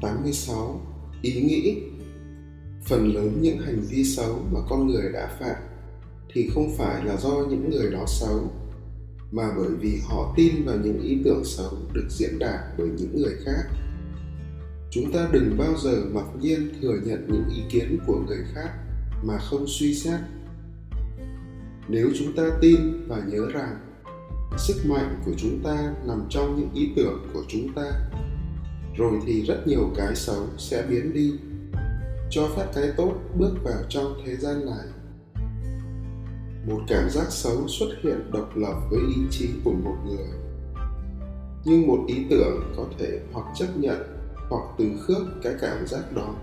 86 Ý nghĩ. Phần lớn những hành vi xấu mà con người đã phạm thì không phải là do những người đó xấu, mà bởi vì họ tin vào những ý tưởng xấu được diễn đạt bởi những người khác. Chúng ta đừng bao giờ mặc nhiên thừa nhận những ý kiến của người khác mà không suy xét. Nếu chúng ta tin và nhớ rằng sức mạnh của chúng ta nằm trong những ý tưởng của chúng ta rồi thì rất nhiều cái xấu sẽ biến đi, cho phép cái tốt bước vào trong thế gian này. Một cảm giác xấu xuất hiện độc lập với ý chí của một người. Nhưng một ý tưởng có thể hoặc chấp nhận, hoặc từ khước cái cảm giác đó.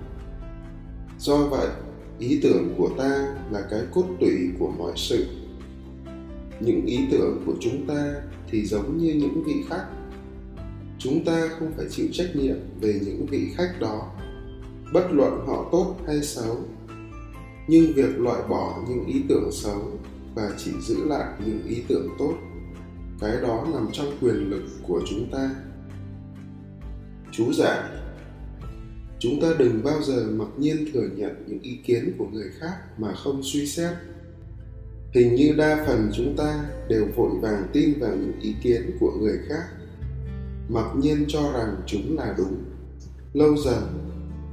Do vậy, ý tưởng của ta là cái cốt tủy của mọi sự. Những ý tưởng của chúng ta thì giống như những vị khách chúng ta không phải chịu trách nhiệm về những vị khách đó, bất luận họ tốt hay xấu. Nhưng việc loại bỏ những ý tưởng xấu và chỉ giữ lại những ý tưởng tốt, cái đó nằm trong quyền lực của chúng ta. Chú giải, chúng ta đừng bao giờ mặc nhiên thừa nhận những ý kiến của người khác mà không suy xét. Hình như đa phần chúng ta đều vội vàng tin vào những ý kiến của người khác mặc nhiên cho rằng chúng là đúng. Lâu dần,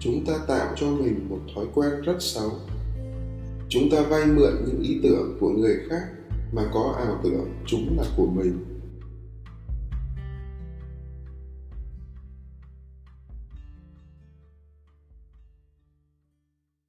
chúng ta tạo cho mình một thói quen rất xấu. Chúng ta vay mượn những ý tưởng của người khác mà có ảo tưởng chúng là của mình.